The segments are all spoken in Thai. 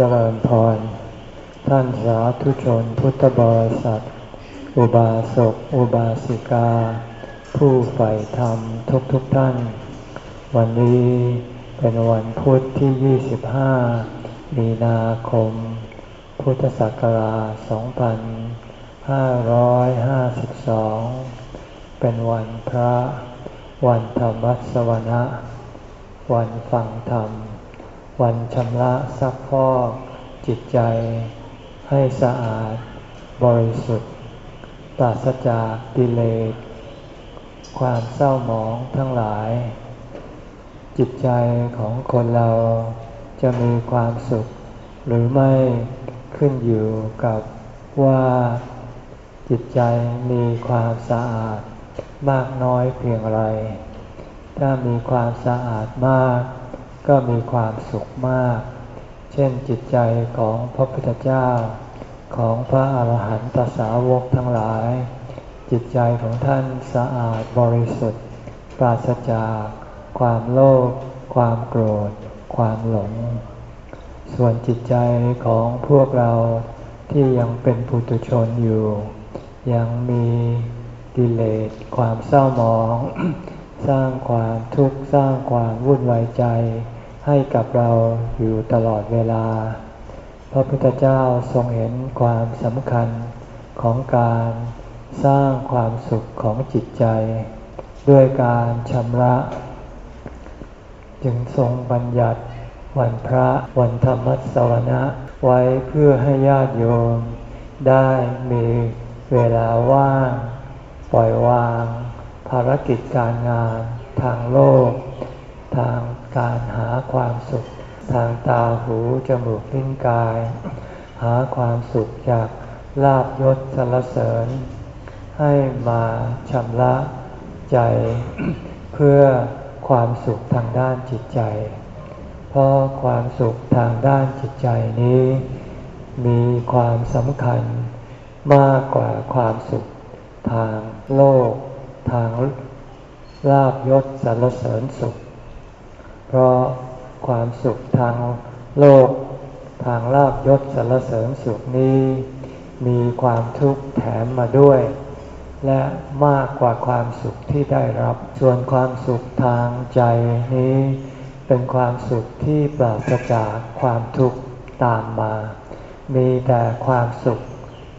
เจริญพร ท่านสาธุชนพุทธบริษัท อุบาสก อุบาสิกา ผู้ใฝ่ธรรมทุกทุกท่าน วันนี้เป็นวันพุธที่ 25 มีนาคม พุทธศักราช 2552 เป็นวันพระ วันธรรมสวนะ วันฟังธรรม วันชำระซักพอกจิตใจให้สะอาดบริสุทธิ์ปราศจากกิเลสความเศร้าหมองทั้งหลาย จิตใจของคนเราจะมีความสุข หรือไม่ขึ้นอยู่กับว่าจิตใจมีความสะอาดมากน้อยเพียงไร ถ้ามีความสะอาดมาก ก็มีความสุขมาก เช่นจิตใจของพระพุทธเจ้า ของพระอาหารหันตสาวกทั้งหลาย จิตใจของท่านสะอาดบริสุทธิ์ ปราศจาก ความโลภความโกรธ ความหลง ส่วนจิตใจของพวกเราที่ยังเป็นปุถุชนอยู่ ยังมีกิเลสความเศร้าหมอง สร้างความทุกข์สร้างความวุ่นวายใจ ให้กับเราอยู่ตลอดเวลา พระพุทธเจ้าทรงเห็นความสำคัญของการสร้างความสุขของจิตใจ ด้วยการชำระ จึงทรงบัญญัติวันพระวันธรรมสวนะไว้เพื่อให้ญาติโยม ได้มีเวลาว่าง ปล่อยวาง ภารกิจการงาน ทางโลก ทาง การหาความสุข ทางตาหูจมูกลิ้นกาย หาความสุขจากลาบยศสรรเสริญ ให้มาชำระใจ เพื่อความสุขทางด้านจิตใจ เพราะความสุขทางด้านจิตใจนี้ มีความสำคัญมากกว่าความสุขทางโลก ทางลาบยศสรรเสริญสุข เพราะความสุขทางโลก ทางลาบยศสรรเสริญสุขนี้ มีความทุกข์แถมมาด้วย และมากกว่าความสุขที่ได้รับ ส่วนความสุขทางใจนี้ เป็นความสุขที่ปราศจากความทุกข์ตามมา มีแต่ความสุข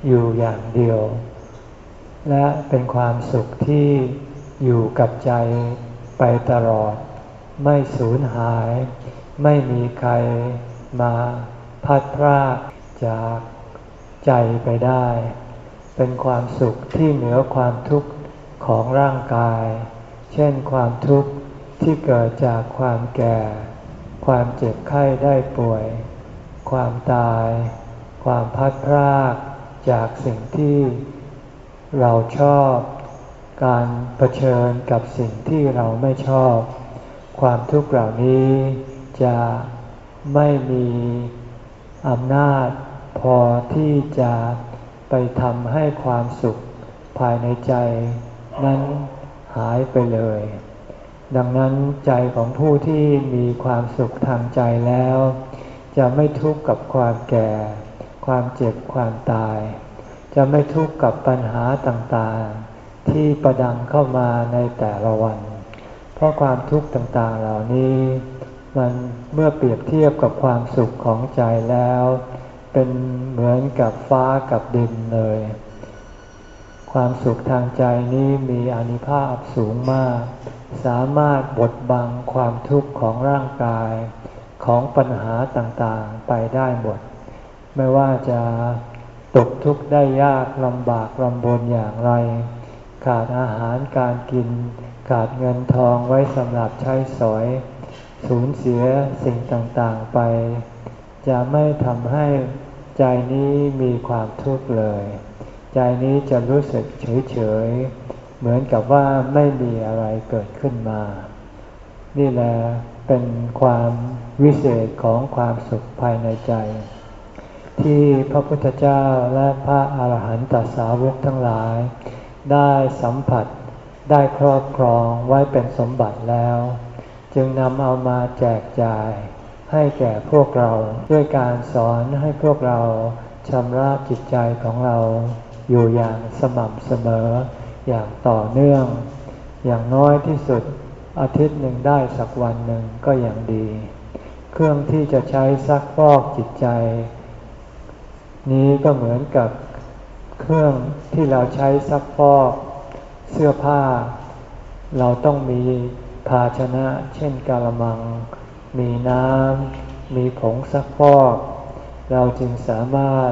อยู่อย่างเดียว และเป็นความสุขที่อยู่กับใจไปตลอด ไม่สูญหาย ไม่มีใครมาพัดพรากจากใจไปได้ เป็นความสุขที่เหนือความทุกข์ของร่างกาย เช่นความทุกข์ที่เกิดจากความแก่ ความเจ็บไข้ได้ป่วย ความตาย ความพัดพรากจากสิ่งที่เราชอบ การเผชิญกับสิ่งที่เราไม่ชอบ ความทุกข์เหล่านี้จะไม่มีอำนาจพอที่จะไปทำให้ความสุขภายในใจ นั้นหายไปเลย ดังนั้นใจของผู้ที่มีความสุขทางใจแล้ว จะไม่ทุกข์กับความแก่ ความเจ็บความตาย จะไม่ทุกข์กับปัญหาต่างๆ ที่ประดังเข้ามาในแต่ละวัน เพราะความทุกข์ต่างๆเหล่านี้ มันเมื่อเปรียบเทียบกับความสุขของใจแล้ว เป็นเหมือนกับฟ้ากับดินเลย ความสุขทางใจนี้มีอนิภาพสูงมาก สามารถบดบังความทุกข์ของร่างกายของปัญหาต่างๆไปได้หมด ไม่ว่าจะตกทุกข์ได้ยากลำบากลำบนอย่างไร ขาดอาหารการกิน ขาดเงินทองไว้สำหรับใช้สอย สูญเสียสิ่งต่างๆไป จะไม่ทำให้ใจนี้มีความทุกข์เลย ใจนี้จะรู้สึกเฉยๆ เหมือนกับว่าไม่มีอะไรเกิดขึ้นมา นี่แหละเป็นความวิเศษของความสุขภายในใจ ที่พระพุทธเจ้าและพระอาหารหันตสาวกทั้งหลาย ได้สัมผัส ได้ครอบครองไว้เป็นสมบัติแล้ว จึงนำเอามาแจกจ่าย ให้แก่พวกเราด้วยการสอนให้พวกเราชำระจิตใจของเรา อยู่อย่างสม่ำเสมออย่างต่อเนื่อง อย่างน้อยที่สุดอาทิตย์หนึ่งได้สักวันหนึ่งก็ย่างดี เครื่องที่จะใช้ซักฟอกจิตใจ นี้ก็เหมือนกับเครื่องที่เราใช้ซักฟอก เสื้อผ้า เราต้องมีภาชนะ เช่นกาละมัง มีน้ำ มีผงซักฟอก เราจึงสามารถ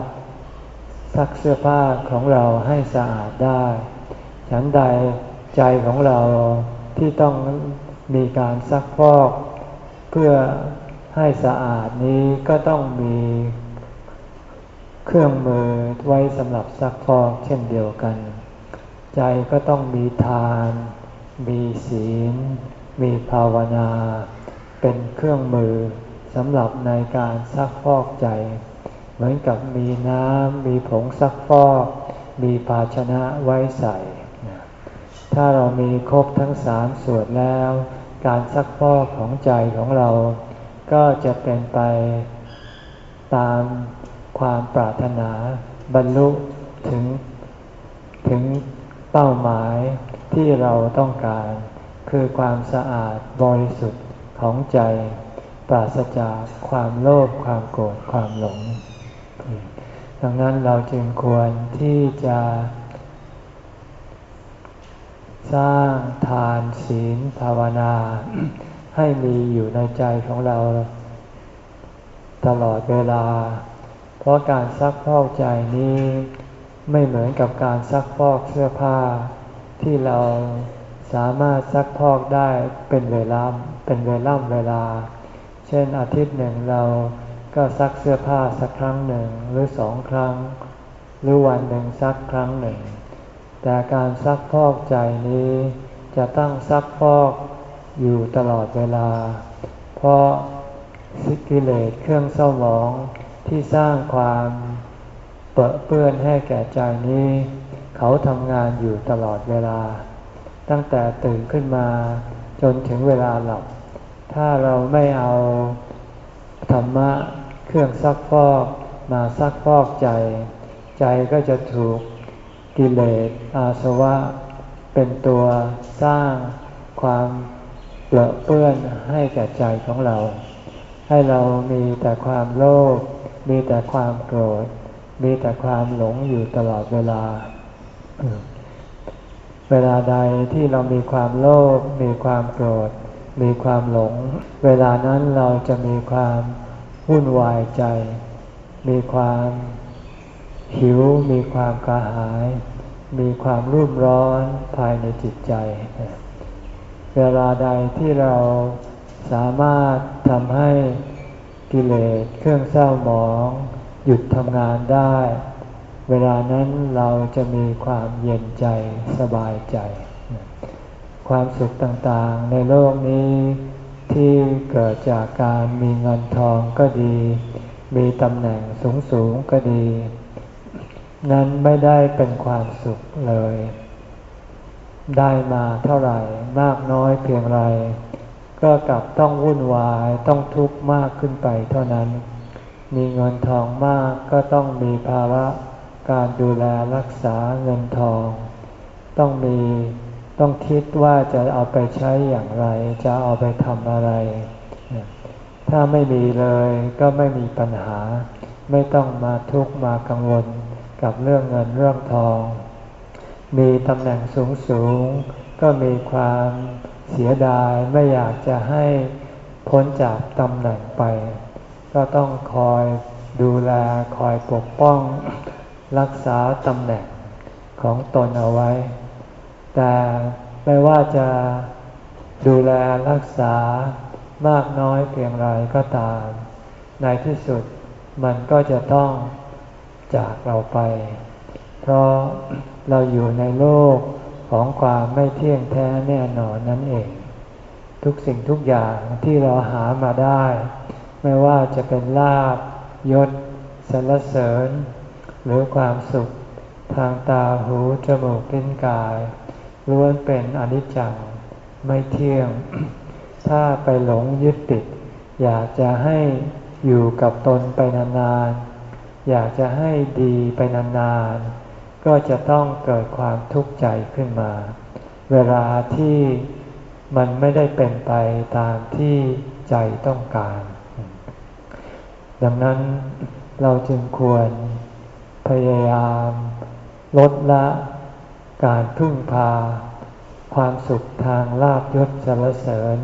ซักเสื้อผ้าของเราให้สะอาดได้ ฉันใดใจของเราที่ต้องมีการซักฟอก เพื่อให้สะอาดนี้ก็ต้องมีเครื่องมือไว้สำหรับซักฟอกเช่นเดียวกัน ใจก็ต้องมีทาน มีศีล มีภาวนา เป็นเครื่องมือสำหรับในการซักฟอกใจ เหมือนกับมีน้ำ มีผงซักฟอก มีภาชนะไว้ใส่ ถ้าเรามีครบทั้งสามส่วนแล้ว การซักฟอกของใจของเรา ก็จะเป็นไปตามความปรารถนาบรรลุถึงถึง เป้าหมายที่เราต้องการ คือความสะอาดบริสุทธิ์ของใจ ปราศจากความโลภความโกรธความหลง ดังนั้นเราจึงควรที่จะ สร้างทานศีลภาวนา ให้มีอยู่ในใจของเรา ตลอดเวลา เพราะการซักพอกใจนี้ ไม่เหมือนกับการซักพอกเสื้อผ้า ที่เราสามารถซักพอกได้เป็นเวลาเป็นเวลาเวลา เช่นอาทิตย์หนึ่งเราก็ซักเสื้อผ้าสักครั้งหนึ่งหรือสองครั้ง หรือวันหนึ่งซักครั้งหนึ่ง แต่การซักพอกใจนี้จะต้องซักพอกอยู่ตลอดเวลา เพราะสิกิเลสเครื่องเศร้าหมองที่สร้างความ เปื้อเปื้อนให้แก่ใจนี้ เขาทำงานอยู่ตลอดเวลา ตั้งแต่ตื่นขึ้นมาจนถึงเวลาหลับ ถ้าเราไม่เอาธรรมะเครื่องซักฟอกมาซักฟอกใจ ใจก็จะถูกกิเลสอาสวะ เป็นตัวสร้างความเปลือเปื้อนให้แก่ใจของเรา ให้เรามีแต่ความโลภมีแต่ความโกรธ มีแต่ความหลงอยู่ตลอดเวลา เวลาใดที่เรามีความโลภ มีความโกรธ มีความหลง เวลานั้นเราจะมีความวุ่นวายใจ มีความหิว มีความกระหาย มีความรุ่มร้อนภายในจิตใจ เวลาใดที่เราสามารถทำให้กิเลสเครื่องเศร้าหมอง หยุดทำงานได้ เวลานั้นเราจะมีความเย็นใจสบายใจ ความสุขต่างๆในโลกนี้ที่เกิดจากการมีเงินทองก็ดี มีตำแหน่งสูงๆก็ดี นั้นไม่ได้เป็นความสุขเลย ได้มาเท่าไหร่มากน้อยเพียงไร ก็กลับต้องวุ่นวายต้องทุกข์มากขึ้นไปเท่านั้น มีเงินทองมากก็ต้องมีภาระการดูแลรักษาเงินทอง ต้องมีต้องคิดว่าจะเอาไปใช้อย่างไร จะเอาไปทำอะไร ถ้าไม่มีเลยก็ไม่มีปัญหา ไม่ต้องมาทุกข์มากังวลกับเรื่องเงินเรื่องทอง มีตำแหน่งสูงสูงก็มีความเสียดายไม่อยากจะให้พ้นจากตำแหน่งไป ก็ต้องคอยดูแลคอยปกป้องรักษาตำแหน่งของตนเอาไว้ แต่ไม่ว่าจะดูแลรักษามากน้อยเพียงไรก็ตาม ในที่สุดมันก็จะต้องจากเราไป เพราะเราอยู่ในโลกของความไม่เที่ยงแท้แน่นอนนั่นเอง ทุกสิ่งทุกอย่างที่เราหามาได้ ไม่ว่าจะเป็นลาบยศสรรเสริญ หรือความสุขทางตาหูจมูกลิ้นกายล้วนเป็นอนิจจังไม่เที่ยง ถ้าไปหลงยึดติด อยากจะให้อยู่กับตนไปนานๆ อยากจะให้ดีไปนานๆ ก็จะต้องเกิดความทุกข์ใจขึ้นมา เวลาที่มันไม่ได้เป็นไปตามที่ใจต้องการ ดังนั้นเราจึงควรพยายามลดละการพึ่งพา ความสุขทางลาบยศสรรเสริญ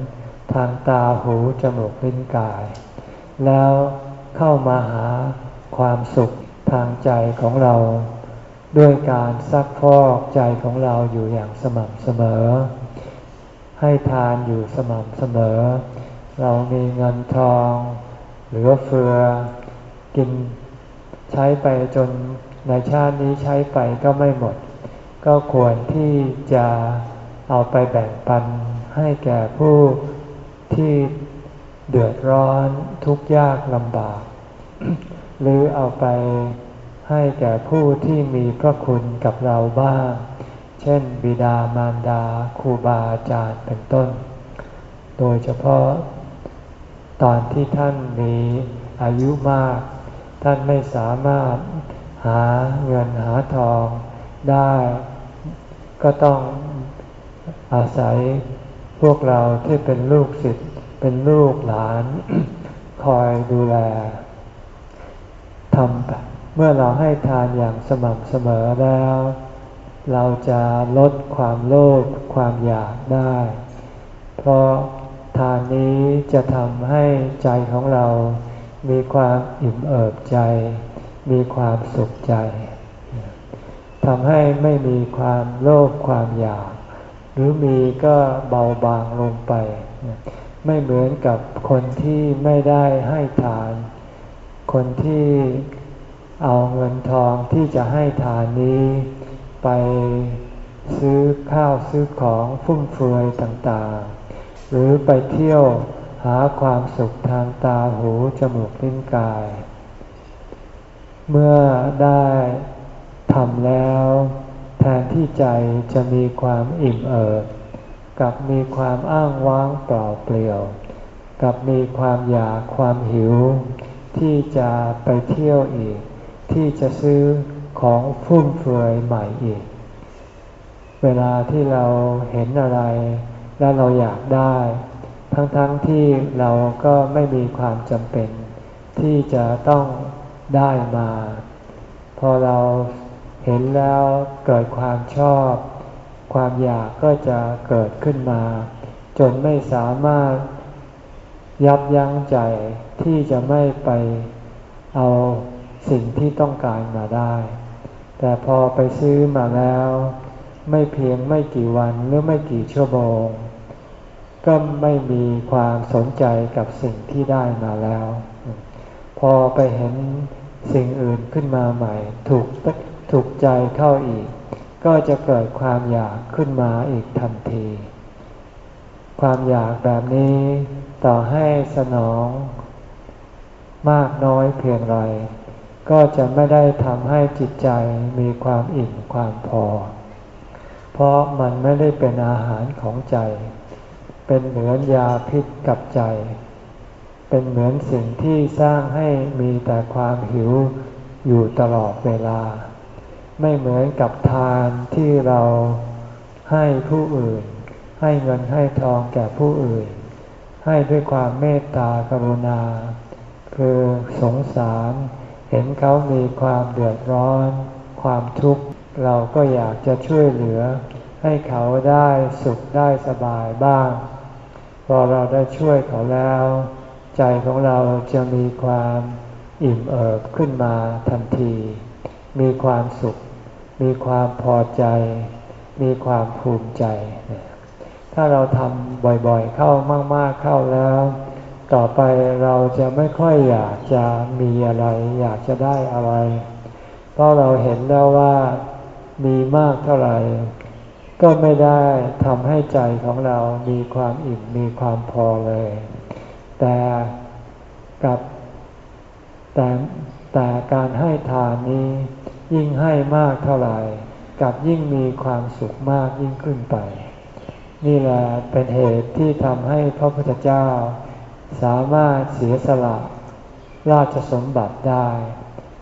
ทางตาหูจมูกลิ้นกาย แล้วเข้ามาหาความสุขทางใจของเรา ด้วยการซักพอกใจของเราอยู่อย่างสม่ำเสมอ ให้ทานอยู่สม่ำเสมอ เรามีเงินทอง เหลือเฟือกินใช้ไปจนในชาตินี้ใช้ไปก็ไม่หมด ก็ควรที่จะเอาไปแบ่งปันให้แก่ผู้ที่เดือดร้อนทุกข์ยากลำบาก หรือเอาไปให้แก่ผู้ที่มีพระคุณกับเราบ้าง เช่น บิดามารดาครูบาอาจารย์เป็นต้น โดยเฉพาะ ตอนที่ท่านมีอายุมาก ท่านไม่สามารถหาเงินหาทองได้ ก็ต้องอาศัยพวกเราที่เป็นลูกศิษย์เป็นลูกหลานคอยดูแลทำเมื่อเราให้ทานอย่างสม่ำเสมอแล้ว เราจะลดความโลภความอยากได้ เพราะ ทานนี้จะทำให้ใจของเรา มีความอิ่มเอิบใจ มีความสุขใจทำให้ไม่มีความโลภความอยาก หรือมีก็เบาบางลงไป ไม่เหมือนกับคนที่ไม่ได้ให้ทาน คนที่เอาเงินทองที่จะให้ทานนี้ ไปซื้อข้าวซื้อของฟุ่มเฟือยต่างๆ หรือไปเที่ยวหาความสุขทางตาหูจมูกลิ้นกาย เมื่อได้ทำแล้วแทนที่ใจจะมีความอิ่มเอิบกับมีความอ้างว้างเปล่าเปลี่ยว กับมีความอยากความหิว ที่จะไปเที่ยวอีก ที่จะซื้อของฟุ่มเฟือยใหม่อีก เวลาที่เราเห็นอะไร แล้วเราอยากได้ ทั้งๆทที่เราก็ไม่มีความจำเป็น ที่จะต้องได้มา พอเราเห็นแล้วเกิดความชอบ ความอยากก็จะเกิดขึ้นมา จนไม่สามารถยับยั้งใจที่จะไม่ไปเอาสิ่งที่ต้องการมาได้ แต่พอไปซื้อมาแล้ว ไม่เพียงไม่กี่วันหรือไม่กี่ชั่วโมง ก็ไม่มีความสนใจกับสิ่งที่ได้มาแล้ว พอไปเห็นสิ่งอื่นขึ้นมาใหม่ ถูกถูกใจเข้าอีก ก็จะเกิดความอยากขึ้นมาอีกทันที ความอยากแบบนี้ต่อให้สนอง มากน้อยเพียงไร ก็จะไม่ได้ทำให้จิตใจมีความอิ่มความพอ เพราะมันไม่ได้เป็นอาหารของใจ เป็นเหมือนยาพิษกับใจ เป็นเหมือนสิ่งที่สร้างให้มีแต่ความหิวอยู่ตลอดเวลา ไม่เหมือนกับทานที่เราให้ผู้อื่น ให้เงินให้ทองแก่ผู้อื่น ให้ด้วยความเมตตากรุณา คือสงสารเห็นเขามีความเดือดร้อน ความทุกข์ เราก็อยากจะช่วยเหลือ ให้เขาได้สุขได้สบายบ้าง พอเราได้ช่วยเขาแล้ว ใจของเราจะมีความอิ่มเอิบขึ้นมาทันที มีความสุข มีความพอใจ มีความภูมิใจ ถ้าเราทำบ่อยๆเข้ามาก ๆเข้าแล้ว ต่อไปเราจะไม่ค่อยอยากจะมีอะไร อยากจะได้อะไร เพราะเราเห็นแล้วว่า มีมากเท่าไหร่ ก็ไม่ได้ทำให้ใจของเรามีความอิ่มมีความพอเลย แต่กับแต่แต่การให้ทานนี้ยิ่งให้มากเท่าไหร่ กับยิ่งมีความสุขมากยิ่งขึ้นไป นี่แหละเป็นเหตุที่ทำให้พระพุทธเจ้า สามารถเสียสละราชสมบัติได้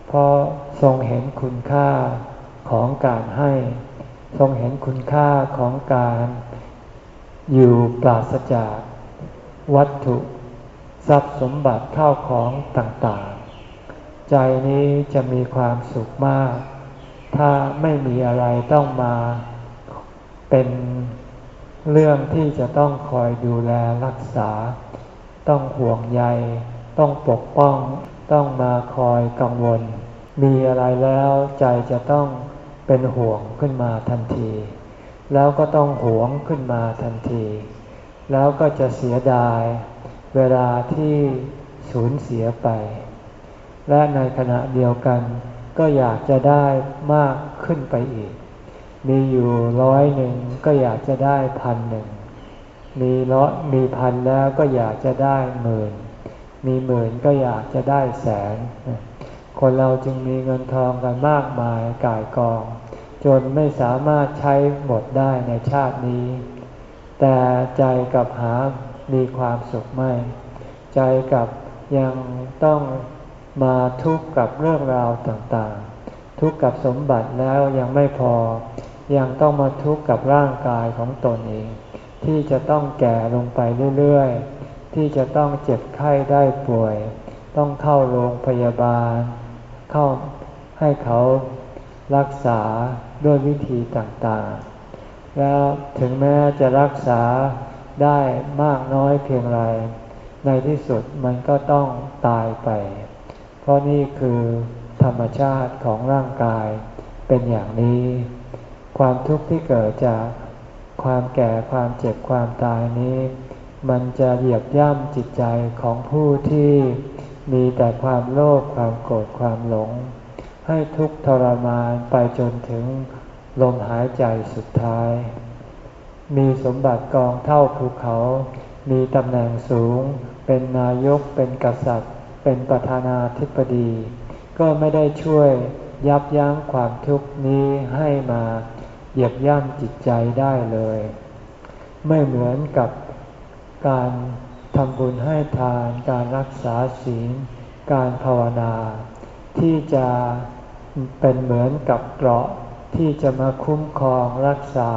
เพราะทรงเห็นคุณค่า ของการให้ ทรงเห็นคุณค่าของการอยู่ปราศจากวัตถุทรัพย์สมบัติเข้าของต่างๆ ใจนี้จะมีความสุขมาก ถ้าไม่มีอะไรต้องมาเป็นเรื่องที่จะต้องคอยดูแลรักษา ต้องห่วงใย ต้องปกป้อง ต้องมาคอยกังวล มีอะไรแล้วใจจะต้อง เป็นห่วงขึ้นมาทันที แล้วก็ต้องหวงขึ้นมาทันที แล้วก็จะเสียดายเวลาที่สูญเสียไป และในขณะเดียวกัน ก็อยากจะได้มากขึ้นไปอีก มีอยู่ร้อยหนึ่งก็อยากจะได้พันหนึ่งมีร้อยมีพันแล้วก็อยากจะได้หมื่น มีหมื่นก็อยากจะได้แสน คนเราจึงมีเงินทองกันมากมายกายกอง จนไม่สามารถใช้หมดได้ในชาตินี้ แต่ใจกับหามีความสุขไม่ ใจกับยังต้องมาทุกข์กับเรื่องราวต่างๆ ทุกข์กับสมบัติแล้วยังไม่พอ ยังต้องมาทุกข์กับร่างกายของตนเอง ที่จะต้องแก่ลงไปเรื่อยๆ ที่จะต้องเจ็บไข้ได้ป่วย ต้องเข้าโรงพยาบาล เข้าให้เขารักษาด้วยวิธีต่างๆ แล้วถึงแม้จะรักษาได้มากน้อยเพียงไร ในที่สุดมันก็ต้องตายไป เพราะนี่คือธรรมชาติของร่างกายเป็นอย่างนี้ ความทุกข์ที่เกิดจากความแก่ความเจ็บความตายนี้ มันจะเหยียบย่ำจิตใจของผู้ที่ มีแต่ความโลภความโกรธความหลง ให้ทุกทรมานไปจนถึงลมหายใจสุดท้าย มีสมบัติกองเท่าภูเขา มีตำแหน่งสูง เป็นนายกเป็นกษัตริย์ เป็นประธานาธิบดี ก็ไม่ได้ช่วยยับยั้งความทุกข์นี้ให้มาเหยียบย่ำจิตใจได้เลย ไม่เหมือนกับการ ทำบุญให้ทานการรักษาศีล การภาวนา ที่จะเป็นเหมือนกับเกราะที่จะมาคุ้มครองรักษา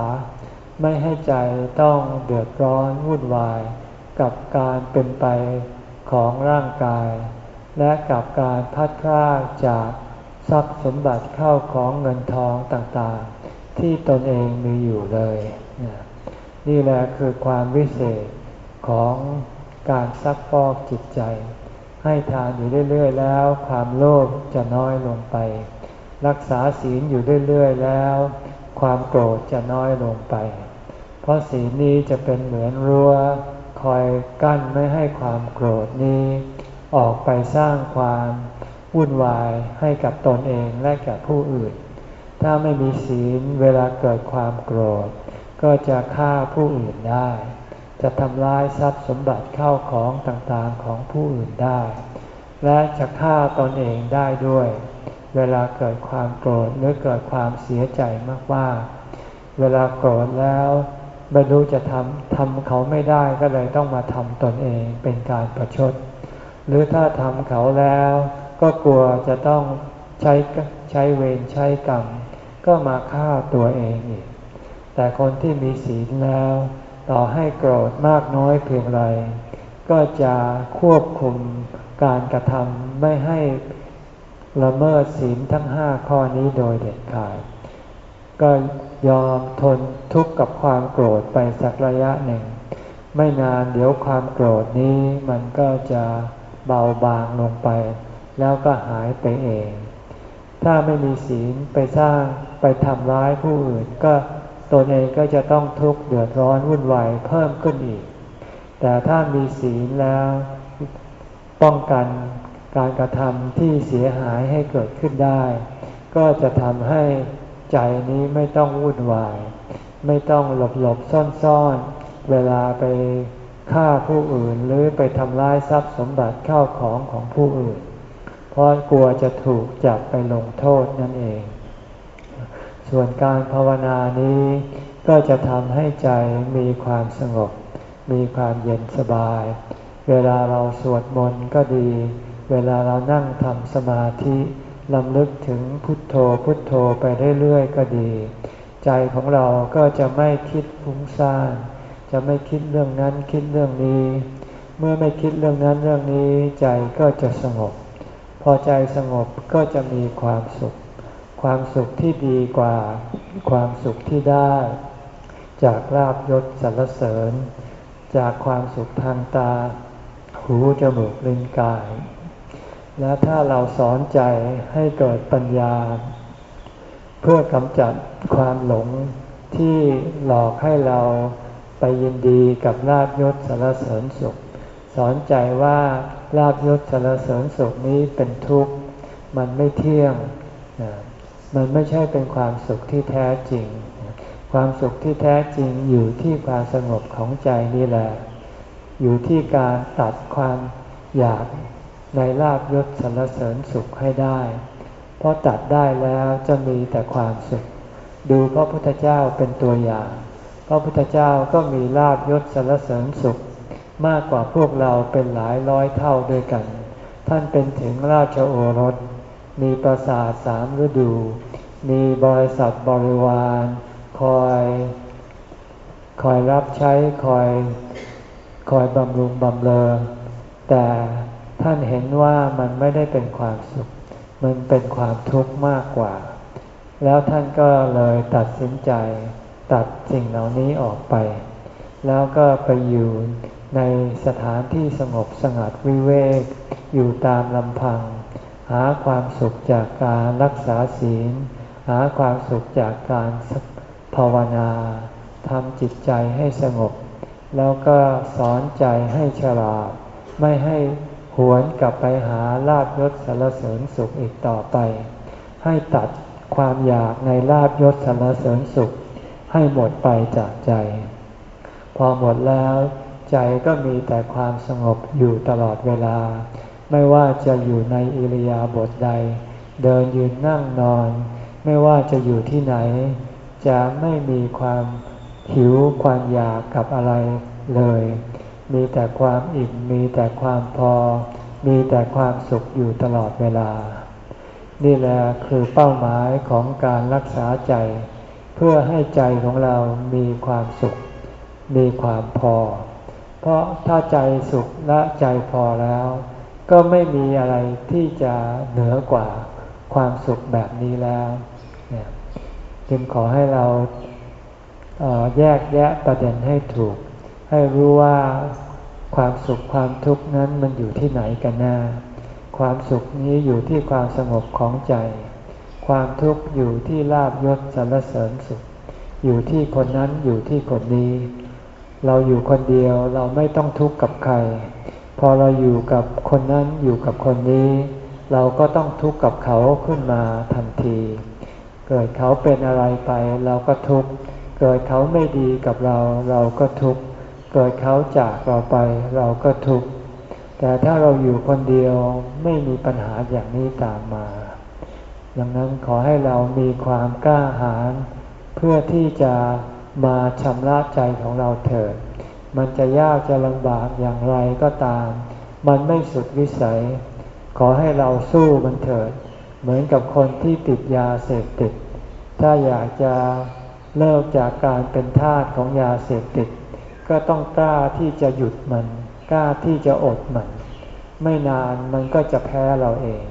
ไม่ให้ใจต้องเดือดร้อนวุ่นวาย กับการเป็นไปของร่างกาย และกับการพัดพลาดจากทรัพย์สมบัติเข้าของเงินทองต่างๆ ที่ตนเองมีอยู่เลย นี่แหละคือความวิเศษของ การซักฟอกจิตใจ ให้ทานอยู่เรื่อยๆแล้ว ความโลภจะน้อยลงไป รักษาศีลอยู่เรื่อยๆแล้ว ความโกรธจะน้อยลงไป เพราะศีลนี้จะเป็นเหมือนรั้วคอยกั้นไม่ให้ความโกรธนี้ ออกไปสร้างความวุ่นวายให้กับตนเองและแก่ผู้อื่น ถ้าไม่มีศีลเวลาเกิดความโกรธ ก็จะฆ่าผู้อื่นได้ จะทำลายทรัพย์สมบัติเข้าของต่างๆของผู้อื่นได้ และจะฆ่าตนเองได้ด้วย เวลาเกิดความโกรธหรือเกิดความเสียใจมากๆ เวลาโกรธแล้วไม่รู้จะทำทำเขาไม่ได้ก็เลยต้องมาทำตนเองเป็นการประชด หรือถ้าทำเขาแล้วก็กลัวจะต้องใช้ใช้เวรใช้กรรม ก็มาฆ่าตัวเองอีก แต่คนที่มีศีลแล้ว ต่อให้โกรธมากน้อยเพียงไร ก็จะควบคุมการกระทำไม่ให้ละเมิดศีลทั้งห้าข้อนี้โดยเด็ดขาด ก็ยอมทนทุกข์กับความโกรธไปสักระยะหนึ่ง ไม่นานเดี๋ยวความโกรธนี้มันก็จะเบาบางลงไป แล้วก็หายไปเอง ถ้าไม่มีศีลไปสร้างไปทำร้ายผู้อื่นก็ ตนเองก็จะต้องทุกข์เดือดร้อนวุ่นวายเพิ่มขึ้นอีก แต่ถ้ามีศีลแล้วป้องกันการกระทำที่เสียหายให้เกิดขึ้นได้ ก็จะทำให้ใจนี้ไม่ต้องวุ่นวาย ไม่ต้องหลบหลบซ่อนซ่อนเวลาไปฆ่าผู้อื่นหรือไปทำลายทรัพย์สมบัติเข้าของของผู้อื่น เพราะกลัวจะถูกจับไปลงโทษนั่นเอง ส่วนการภาวนานี้ ก็จะทำให้ใจมีความสงบ มีความเย็นสบาย เวลาเราสวดมนต์ก็ดี เวลาเรานั่งทำสมาธิลำลึกถึงพุทโธพุทโธไปเรื่อยๆก็ดี ใจของเราก็จะไม่คิดฟุ้งซ่านจะไม่คิดเรื่องนั้นคิดเรื่องนี้ เมื่อไม่คิดเรื่องนั้นเรื่องนี้ ใจก็จะสงบ พอใจสงบก็จะมีความสุข ความสุขที่ดีกว่าความสุขที่ได้ จากลาบยศสรรเสริญ จากความสุขทางตา หูจมูกลิ้นกาย และถ้าเราสอนใจให้เกิดปัญญา เพื่อกำจัดความหลงที่หลอกให้เราไปยินดีกับลาบยศสารเสริญสุข สอนใจว่าลาบยศสารเสริญสุขนี้เป็นทุกข์ มันไม่เที่ยง มันไม่ใช่เป็นความสุขที่แท้จริง ความสุขที่แท้จริงอยู่ที่ความสงบของใจนี่แหละ อยู่ที่การตัดความอยากในลาบยศสรรเสริญสุขให้ได้ เพราะตัดได้แล้วจะมีแต่ความสุข ดูพระพุทธเจ้าเป็นตัวอย่าง พระพุทธเจ้าก็มีลาบยศสรรเสริญสุข มากกว่าพวกเราเป็นหลายร้อยเท่าด้วยกัน ท่านเป็นถึงราชโอรส มีปราสาทสามฤดู มีบริษัทบริวาร คอย คอยรับใช้คอย คอยบำรุงบำเรอแต่ท่านเห็นว่ามันไม่ได้เป็นความสุข มันเป็นความทุกข์มากกว่า แล้วท่านก็เลยตัดสินใจตัดสิ่งเหล่านี้ออกไป แล้วก็ไปอยู่ในสถานที่สงบสงัดวิเวก อยู่ตามลำพัง หาความสุขจากการรักษาศีล หาความสุขจากการภาวนาทำจิตใจให้สงบ แล้วก็สอนใจให้ฉลาด ไม่ให้หวนกลับไปหาลาบยศสารเสริญสุขอีกต่อไป ให้ตัดความอยากในลาบยศสารเสริญสุข ให้หมดไปจากใจ พอหมดแล้ว ใจก็มีแต่ความสงบอยู่ตลอดเวลา ไม่ว่าจะอยู่ในอิริยาบถใด เดินยืนนั่งนอน ไม่ว่าจะอยู่ที่ไหน จะไม่มีความหิวความอยากกับอะไรเลย มีแต่ความอิ่มมีแต่ความพอ มีแต่ความสุขอยู่ตลอดเวลา นี่แหละคือเป้าหมายของการรักษาใจ เพื่อให้ใจของเรามีความสุข มีความพอ เพราะถ้าใจสุขและใจพอแล้ว ก็ไม่มีอะไรที่จะเหนือกว่าความสุขแบบนี้แล้วจึงขอให้เราแยกแยะประเด็นให้ถูก ให้รู้ว่าความสุขความทุกข์นั้นมันอยู่ที่ไหนกันแน่ความสุขนี้อยู่ที่ความสงบของใจ ความทุกข์อยู่ที่ลาบยศสรรเสริญสุข อยู่ที่คนนั้นอยู่ที่คนนี้ เราอยู่คนเดียวเราไม่ต้องทุกข์กับใคร พอเราอยู่กับคนนั้นอยู่กับคนนี้ เราก็ต้องทุกข์กับเขาขึ้นมาทันที เกิดเขาเป็นอะไรไป เราก็ทุกข์เกิดเขาไม่ดีกับเรา เราก็ทุกข์เกิดเขาจากเราไป เราก็ทุกข์แต่ถ้าเราอยู่คนเดียวไม่มีปัญหาอย่างนี้ตามมา ดังนั้นขอให้เรามีความกล้าหาญเพื่อที่จะมาชำระใจของเราเถิด มันจะยากจะลำบากอย่างไรก็ตาม มันไม่สุดวิสัย ขอให้เราสู้มันเถิด เหมือนกับคนที่ติดยาเสพติด ถ้าอยากจะเลิกจากการเป็นทาสของยาเสพติด ก็ต้องกล้าที่จะหยุดมัน กล้าที่จะอดมัน ไม่นานมันก็จะแพ้เราเอง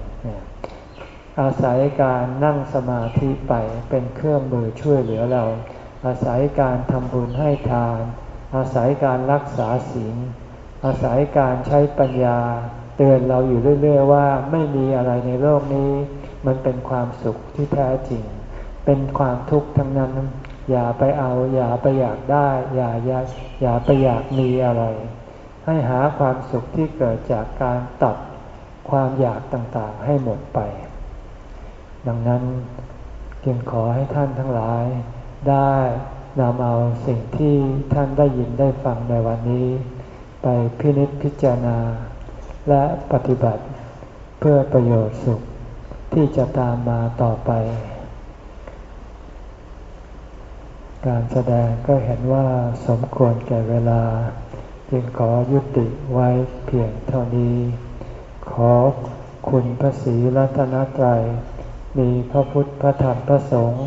อาศัยการนั่งสมาธิไปเป็นเครื่องมือช่วยเหลือเรา อาศัยการทำบุญให้ทาน อาศัยการรักษาศีลอาศัยการใช้ปัญญา เตือนเราอยู่เรื่อย ๆ ว่าไม่มีอะไรในโลกนี้ มันเป็นความสุขที่แท้จริง เป็นความทุกข์ทั้งนั้น อย่าไปเอา อย่าไปอยากได้ อย่าอย่าอย่าไปอยากมีอะไร ให้หาความสุขที่เกิดจากการตัดความอยากต่างๆ ให้หมดไป ดังนั้นจึงขอให้ท่านทั้งหลายได้ นำเอาสิ่งที่ท่านได้ยินได้ฟังในวันนี้ ไปพินิจพิจารณา และปฏิบัติเพื่อประโยชน์สุขที่จะตามมาต่อไป การแสดงก็เห็นว่าสมควรแก่เวลา จึงขอยุติไว้เพียงเท่านี้ ขอคุณพระศรีรัตนตรัยมีพระพุทธพระธรรมพระสงฆ์